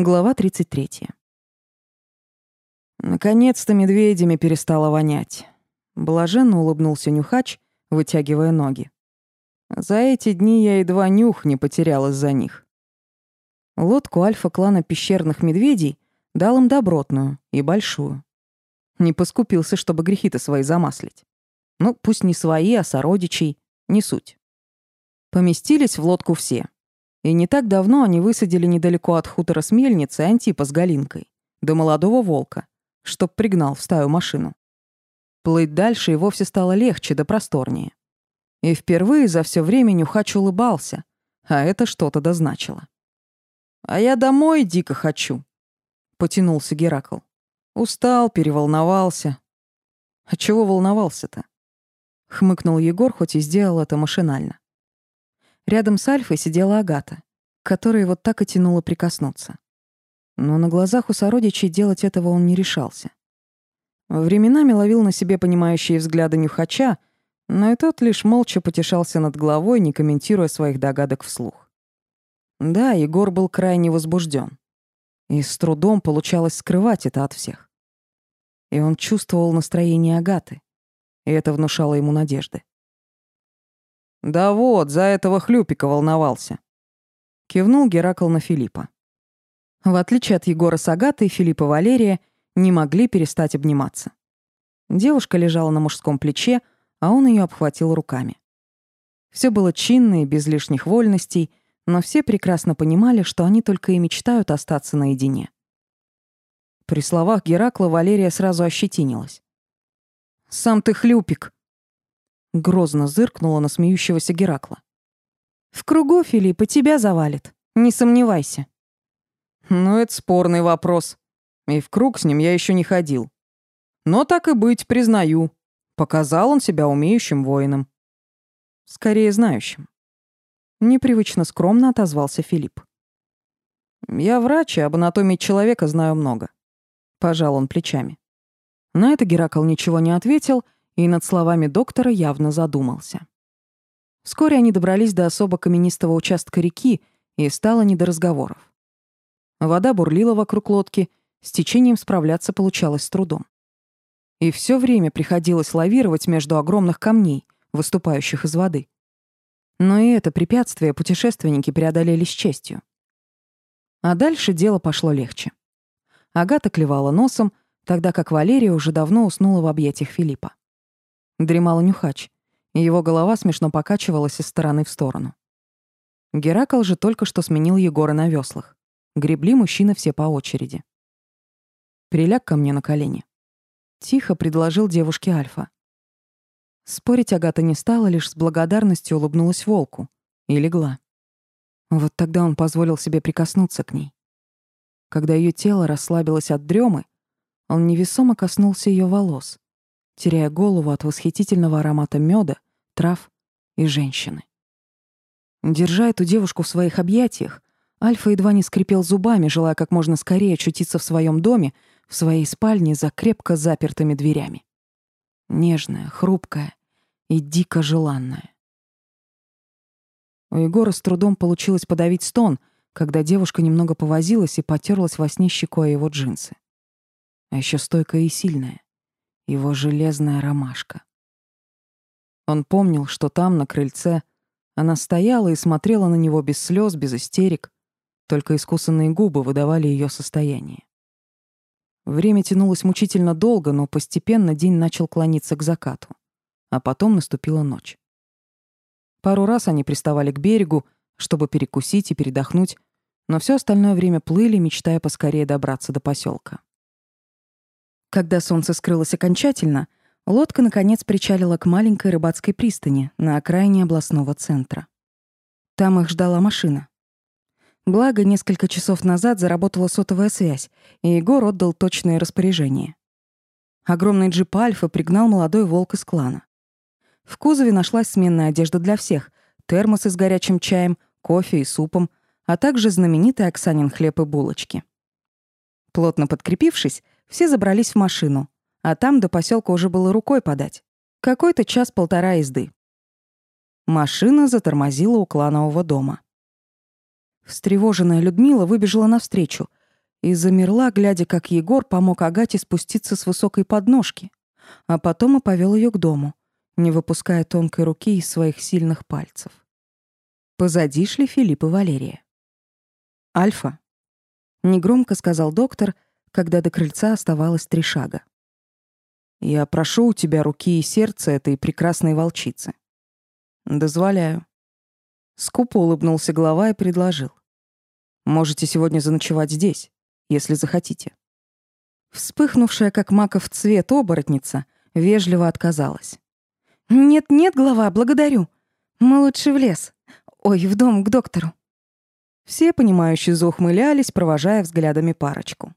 Глава 33. Наконец-то медведями перестало вонять. Блаженно улыбнулся нюхач, вытягивая ноги. За эти дни я едва нюх не потерял из-за них. Лодку альфа-клана пещерных медведей дал им добротную и большую. Не поскупился, чтобы грехи-то свои замаслить. Ну, пусть не свои, а сородичей, не суть. Поместились в лодку все. И не так давно они высадили недалеко от хутора с мельницы Антипа с Галинкой, до молодого волка, чтоб пригнал в стаю машину. Плыть дальше и вовсе стало легче да просторнее. И впервые за все время Нюхач улыбался, а это что-то дозначило. «А я домой дико хочу», — потянулся Геракл. Устал, переволновался. А чего волновался-то? Хмыкнул Егор, хоть и сделал это машинально. Рядом с Альфой сидела Агата, которой вот так и тянуло прикоснуться. Но на глазах у сородичей делать этого он не решался. Временами ловил на себе понимающие взгляды нюхача, но и тот лишь молча потешался над головой, не комментируя своих догадок вслух. Да, Егор был крайне возбужден, И с трудом получалось скрывать это от всех. И он чувствовал настроение Агаты, и это внушало ему надежды. «Да вот, за этого хлюпика волновался», — кивнул Геракл на Филиппа. В отличие от Егора с Агатой, Филипп и Валерия не могли перестать обниматься. Девушка лежала на мужском плече, а он ее обхватил руками. Все было чинно и без лишних вольностей, но все прекрасно понимали, что они только и мечтают остаться наедине. При словах Геракла Валерия сразу ощетинилась. «Сам ты хлюпик!» Грозно зыркнула на смеющегося Геракла. «В кругу Филиппа тебя завалит, не сомневайся». «Ну, это спорный вопрос. И в круг с ним я еще не ходил. Но так и быть, признаю. Показал он себя умеющим воином. Скорее, знающим». Непривычно скромно отозвался Филипп. «Я врач, и об анатомии человека знаю много. Пожал он плечами. На это Геракл ничего не ответил и над словами доктора явно задумался. Вскоре они добрались до особо каменистого участка реки, и стало не до разговоров. Вода бурлила вокруг лодки, с течением справляться получалось с трудом. И все время приходилось лавировать между огромных камней, выступающих из воды. Но и это препятствие путешественники преодолели с честью. А дальше дело пошло легче. Агата клевала носом, тогда как Валерия уже давно уснула в объятиях Филиппа. Дремал нюхач, и его голова смешно покачивалась из стороны в сторону. Геракл же только что сменил Егора на веслах. Гребли мужчины все по очереди. «Приляг ко мне на колени». Тихо предложил девушке Альфа. Спорить Агата не стала, лишь с благодарностью улыбнулась волку и легла. Вот тогда он позволил себе прикоснуться к ней. Когда ее тело расслабилось от дремы, он невесомо коснулся ее волос, теряя голову от восхитительного аромата меда, трав и женщины. Держа эту девушку в своих объятиях, Альфа едва не скрипел зубами, желая как можно скорее очутиться в своем доме, в своей спальне за крепко запертыми дверями. Нежная, хрупкая и дико желанная. У Егора с трудом получилось подавить стон, когда девушка немного повозилась и потерлась во сне щекой его джинсы. А еще стойкая и сильная. Его железная ромашка. Он помнил, что там, на крыльце, она стояла и смотрела на него без слез, без истерик, только искусанные губы выдавали ее состояние. Время тянулось мучительно долго, но постепенно день начал клониться к закату, а потом наступила ночь. Пару раз они приставали к берегу, чтобы перекусить и передохнуть, но все остальное время плыли, мечтая поскорее добраться до поселка. Когда солнце скрылось окончательно, лодка наконец причалила к маленькой рыбацкой пристани на окраине областного центра. Там их ждала машина. Благо, несколько часов назад заработала сотовая связь, и Егор отдал точные распоряжения. Огромный джип Альфа пригнал молодой волк из клана. В кузове нашлась сменная одежда для всех, термосы с горячим чаем, кофе и супом, а также знаменитый Оксанин хлеб и булочки. Плотно подкрепившись, все забрались в машину, а там до поселка уже было рукой подать. Какой-то час-полтора езды. Машина затормозила у кланового дома. Встревоженная Людмила выбежала навстречу, и замерла, глядя, как Егор помог Агате спуститься с высокой подножки, а потом и повел ее к дому, не выпуская тонкой руки из своих сильных пальцев. Позади шли Филипп и Валерия. «Альфа», — негромко сказал доктор, когда до крыльца оставалось три шага. «Я прошу у тебя руки и сердце этой прекрасной волчицы». «Дозволяю». Скупо улыбнулся глава и предложил. «Можете сегодня заночевать здесь, если захотите». Вспыхнувшая, как маков цвет оборотница, вежливо отказалась. «Нет-нет, глава, благодарю. Мы лучше в лес. Ой, в дом к доктору». Все, понимающие, заухмылялись, провожая взглядами парочку.